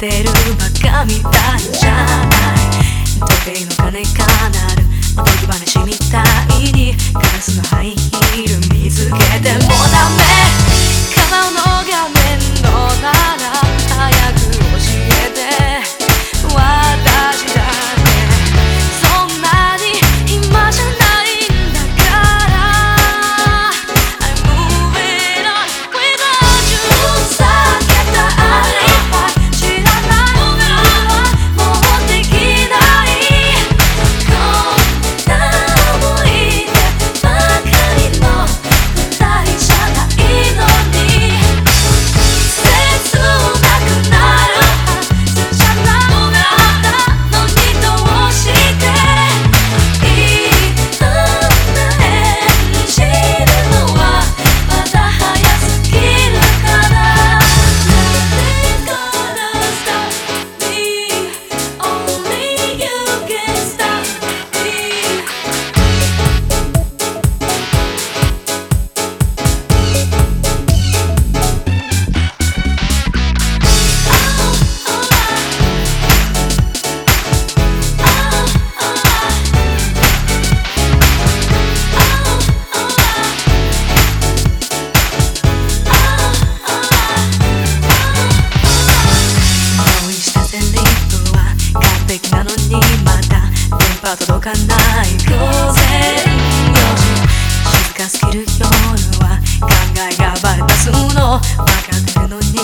てるバカみたいじゃない？時計の金かなる。おとぎ話みたい。動かない。偶然夜近すぎる夜は考えがバレ出すの分かってるのに